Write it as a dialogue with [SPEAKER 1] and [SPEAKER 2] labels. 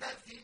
[SPEAKER 1] محدث